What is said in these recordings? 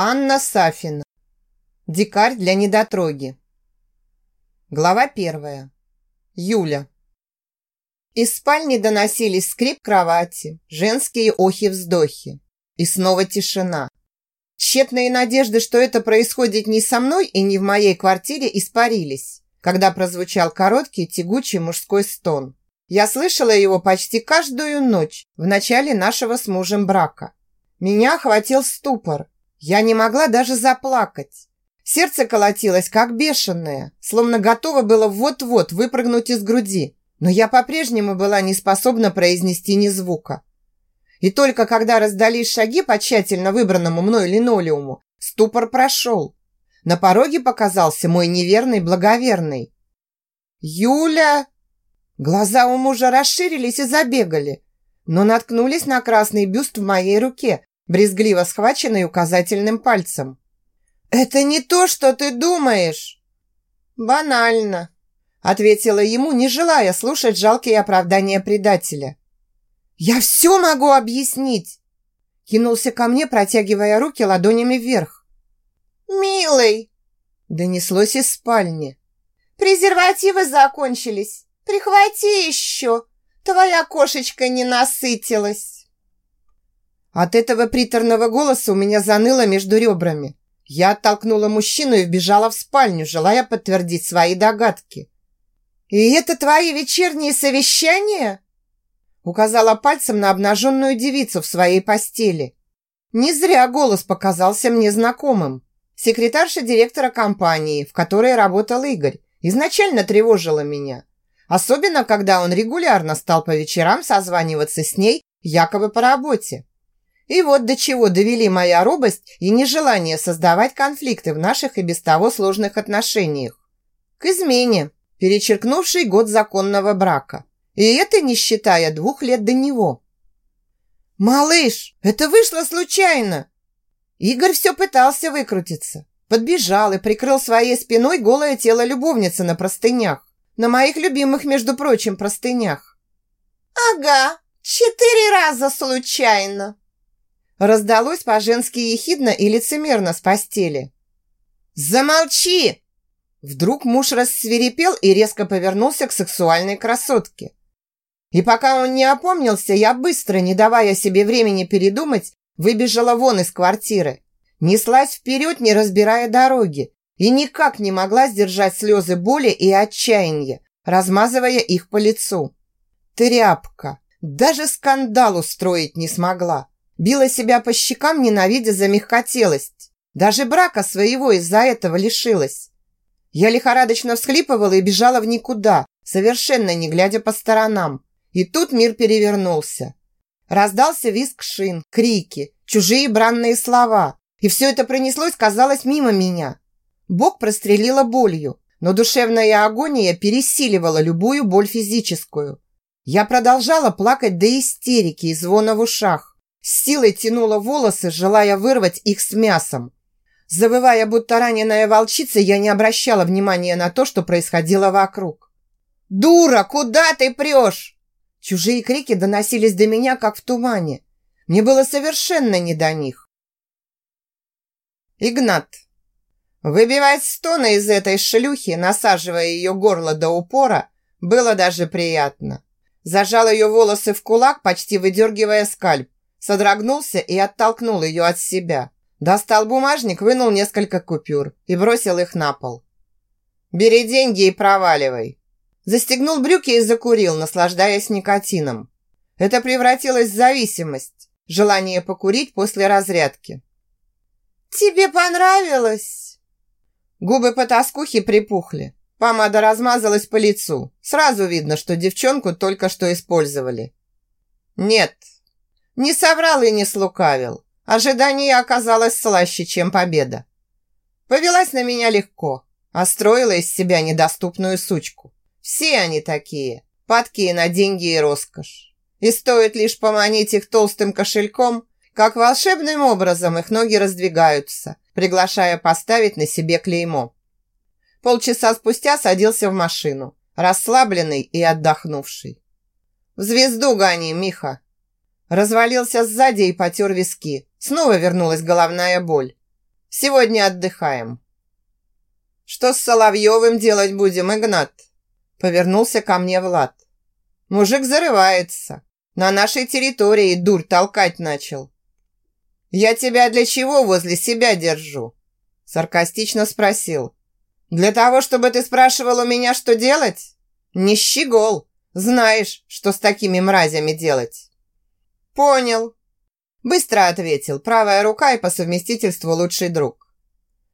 Анна Сафина. Дикарь для недотроги. Глава первая. Юля. Из спальни доносились скрип кровати, женские охи-вздохи. И снова тишина. Тщетные надежды, что это происходит не со мной и не в моей квартире, испарились, когда прозвучал короткий тягучий мужской стон. Я слышала его почти каждую ночь в начале нашего с мужем брака. Меня охватил ступор – я не могла даже заплакать. Сердце колотилось, как бешеное, словно готово было вот-вот выпрыгнуть из груди. Но я по-прежнему была не способна произнести ни звука. И только когда раздались шаги по тщательно выбранному мной линолеуму, ступор прошел. На пороге показался мой неверный благоверный. «Юля!» Глаза у мужа расширились и забегали, но наткнулись на красный бюст в моей руке, брезгливо схваченный указательным пальцем. «Это не то, что ты думаешь!» «Банально», – ответила ему, не желая слушать жалкие оправдания предателя. «Я все могу объяснить!» Кинулся ко мне, протягивая руки ладонями вверх. «Милый!» – донеслось из спальни. «Презервативы закончились. Прихвати еще. Твоя кошечка не насытилась». От этого приторного голоса у меня заныло между ребрами. Я оттолкнула мужчину и вбежала в спальню, желая подтвердить свои догадки. «И это твои вечерние совещания?» Указала пальцем на обнаженную девицу в своей постели. Не зря голос показался мне знакомым. Секретарша директора компании, в которой работал Игорь, изначально тревожила меня. Особенно, когда он регулярно стал по вечерам созваниваться с ней, якобы по работе. И вот до чего довели моя робость и нежелание создавать конфликты в наших и без того сложных отношениях. К измене, перечеркнувшей год законного брака. И это не считая двух лет до него. «Малыш, это вышло случайно!» Игорь все пытался выкрутиться. Подбежал и прикрыл своей спиной голое тело любовницы на простынях. На моих любимых, между прочим, простынях. «Ага, четыре раза случайно!» Раздалось по-женски ехидно и лицемерно с постели. «Замолчи!» Вдруг муж рассверепел и резко повернулся к сексуальной красотке. И пока он не опомнился, я быстро, не давая себе времени передумать, выбежала вон из квартиры. Неслась вперед, не разбирая дороги, и никак не могла сдержать слезы боли и отчаяния, размазывая их по лицу. Тряпка! Даже скандал устроить не смогла. Била себя по щекам, ненавидя за мягкотелость. Даже брака своего из-за этого лишилась. Я лихорадочно всхлипывала и бежала в никуда, совершенно не глядя по сторонам. И тут мир перевернулся. Раздался визг шин, крики, чужие бранные слова. И все это пронеслось, казалось, мимо меня. Бог прострелила болью, но душевная агония пересиливала любую боль физическую. Я продолжала плакать до истерики и звона в ушах. С силой тянула волосы, желая вырвать их с мясом. Завывая, будто раненая волчица, я не обращала внимания на то, что происходило вокруг. «Дура, куда ты прешь?» Чужие крики доносились до меня, как в тумане. Мне было совершенно не до них. Игнат. Выбивать стоны из этой шлюхи, насаживая ее горло до упора, было даже приятно. Зажал ее волосы в кулак, почти выдергивая скальп. Содрогнулся и оттолкнул ее от себя. Достал бумажник, вынул несколько купюр и бросил их на пол. «Бери деньги и проваливай». Застегнул брюки и закурил, наслаждаясь никотином. Это превратилось в зависимость, желание покурить после разрядки. «Тебе понравилось?» Губы потаскухи припухли. Помада размазалась по лицу. Сразу видно, что девчонку только что использовали. «Нет, не соврал и не слукавил. Ожидание оказалось слаще, чем победа. Повелась на меня легко, а строила из себя недоступную сучку. Все они такие, падкие на деньги и роскошь. И стоит лишь поманить их толстым кошельком, как волшебным образом их ноги раздвигаются, приглашая поставить на себе клеймо. Полчаса спустя садился в машину, расслабленный и отдохнувший. «В звезду гони, Миха!» Развалился сзади и потер виски. Снова вернулась головная боль. Сегодня отдыхаем. Что с Соловьевым делать будем, Игнат? Повернулся ко мне Влад. Мужик зарывается. На нашей территории дурь толкать начал. «Я тебя для чего возле себя держу?» Саркастично спросил. «Для того, чтобы ты спрашивал у меня, что делать? Не щегол. Знаешь, что с такими мразями делать». «Понял». Быстро ответил, правая рука и по совместительству лучший друг.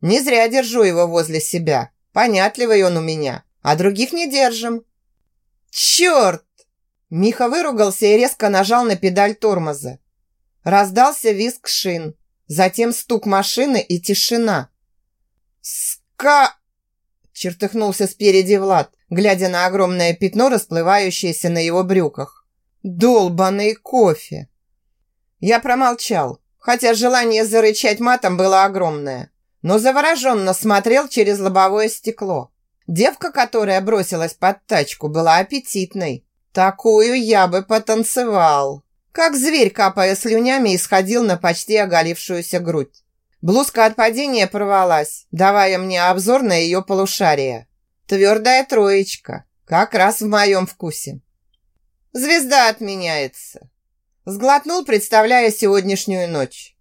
«Не зря держу его возле себя. Понятливый он у меня, а других не держим». «Черт!» Миха выругался и резко нажал на педаль тормоза. Раздался визг шин, затем стук машины и тишина. «Ска!» – чертыхнулся спереди Влад, глядя на огромное пятно, расплывающееся на его брюках. «Долбаный кофе!» Я промолчал, хотя желание зарычать матом было огромное, но завороженно смотрел через лобовое стекло. Девка, которая бросилась под тачку, была аппетитной. Такую я бы потанцевал. Как зверь, капая слюнями, исходил на почти оголившуюся грудь. Блузка от падения порвалась, давая мне обзор на ее полушарие. Твердая троечка, как раз в моем вкусе. Звезда отменяется. Сглотнул, представляя сегодняшнюю ночь.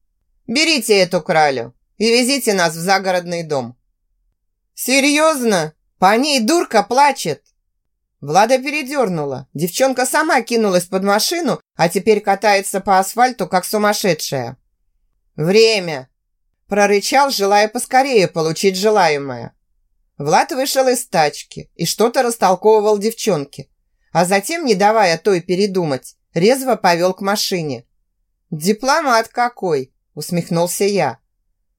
Берите эту кралю и везите нас в загородный дом. Серьезно? По ней дурка плачет. Влада передернула. Девчонка сама кинулась под машину, а теперь катается по асфальту, как сумасшедшая. «Время!» – прорычал, желая поскорее получить желаемое. Влад вышел из тачки и что-то растолковывал девчонке, а затем, не давая той передумать, резво повел к машине. «Дипломат какой!» – усмехнулся я.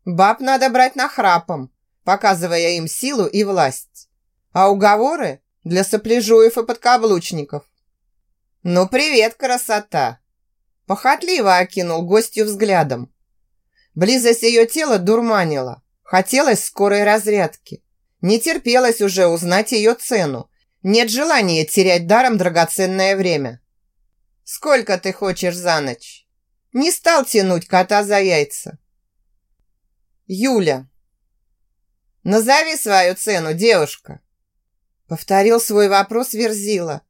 «Баб надо брать нахрапом, показывая им силу и власть. А уговоры для сопляжуев и подкаблучников. «Ну, привет, красота!» Похотливо окинул гостью взглядом. Близость ее тела дурманила. Хотелось скорой разрядки. Не терпелось уже узнать ее цену. Нет желания терять даром драгоценное время. «Сколько ты хочешь за ночь?» Не стал тянуть кота за яйца. Юля. «Назови свою цену, девушка!» Повторил свой вопрос Верзила.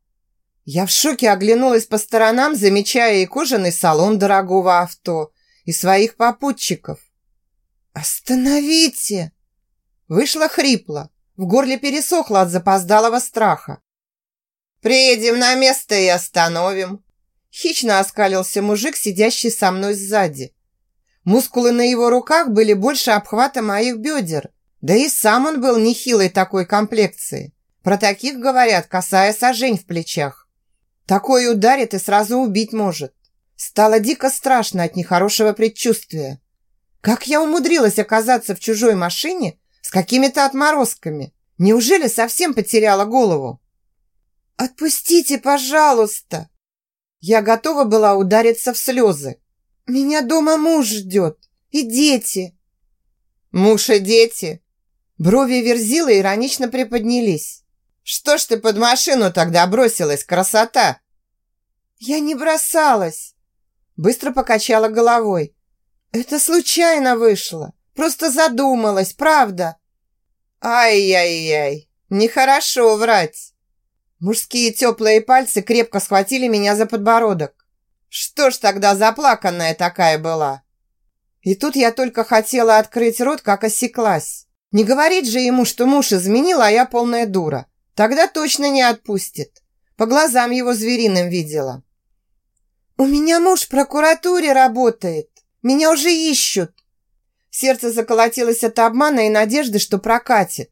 Я в шоке оглянулась по сторонам, замечая и кожаный салон дорогого авто, и своих попутчиков. «Остановите!» Вышло хрипло, в горле пересохло от запоздалого страха. «Приедем на место и остановим!» Хищно оскалился мужик, сидящий со мной сзади. Мускулы на его руках были больше обхвата моих бедер, да и сам он был нехилой такой комплекции. Про таких говорят, касая сажень в плечах. Такой ударит и сразу убить может. Стало дико страшно от нехорошего предчувствия. Как я умудрилась оказаться в чужой машине с какими-то отморозками? Неужели совсем потеряла голову? «Отпустите, пожалуйста!» Я готова была удариться в слезы. «Меня дома муж ждет. И дети!» «Муж и дети!» Брови Верзила иронично приподнялись. Что ж ты под машину тогда бросилась, красота? Я не бросалась. Быстро покачала головой. Это случайно вышло. Просто задумалась, правда. Ай-яй-яй, нехорошо врать. Мужские теплые пальцы крепко схватили меня за подбородок. Что ж тогда заплаканная такая была? И тут я только хотела открыть рот, как осеклась. Не говорить же ему, что муж изменил, а я полная дура. Тогда точно не отпустит. По глазам его звериным видела. «У меня муж в прокуратуре работает. Меня уже ищут». Сердце заколотилось от обмана и надежды, что прокатит.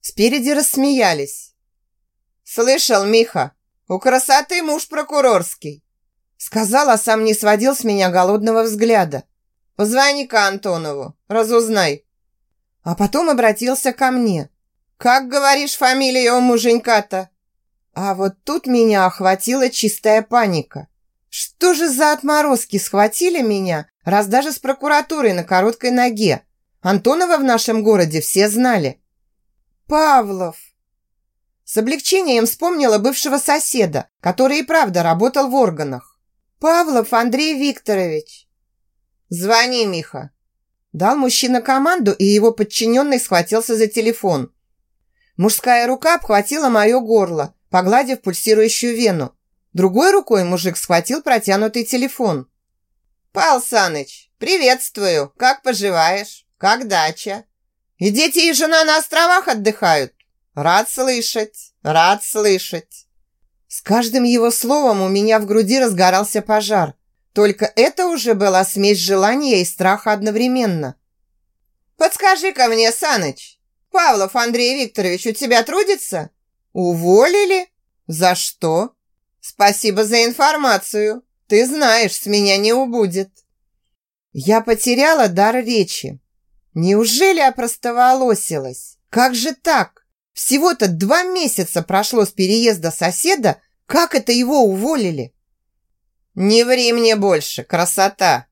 Спереди рассмеялись. «Слышал, Миха, у красоты муж прокурорский!» Сказал, а сам не сводил с меня голодного взгляда. «Позвони-ка Антонову, разузнай». А потом обратился ко мне. «Как, говоришь, фамилия у муженька-то?» А вот тут меня охватила чистая паника. Что же за отморозки схватили меня, раз даже с прокуратурой на короткой ноге? Антонова в нашем городе все знали. «Павлов!» С облегчением вспомнила бывшего соседа, который и правда работал в органах. «Павлов Андрей Викторович!» «Звони, Миха!» Дал мужчина команду, и его подчиненный схватился за телефон. Мужская рука обхватила мое горло, погладив пульсирующую вену. Другой рукой мужик схватил протянутый телефон. «Пал Саныч, приветствую! Как поживаешь? Как дача? И дети и жена на островах отдыхают? Рад слышать, рад слышать!» С каждым его словом у меня в груди разгорался пожар. Только это уже была смесь желания и страха одновременно. «Подскажи-ка мне, Саныч, Павлов Андрей Викторович у тебя трудится? Уволили? За что? Спасибо за информацию. Ты знаешь, с меня не убудет». Я потеряла дар речи. Неужели опростоволосилась? Как же так? Всего-то два месяца прошло с переезда соседа, как это его уволили? «Не ври мне больше, красота!»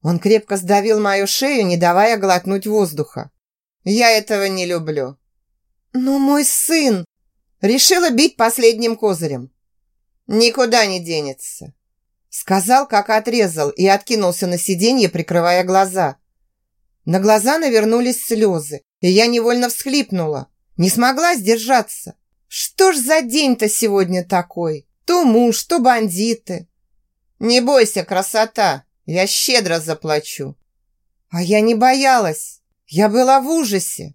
Он крепко сдавил мою шею, не давая глотнуть воздуха. «Я этого не люблю». «Но мой сын!» Решила бить последним козырем. «Никуда не денется!» Сказал, как отрезал, и откинулся на сиденье, прикрывая глаза. На глаза навернулись слезы, и я невольно всхлипнула. Не смогла сдержаться. Что ж за день-то сегодня такой? То муж, то бандиты. «Не бойся, красота, я щедро заплачу». А я не боялась. Я была в ужасе.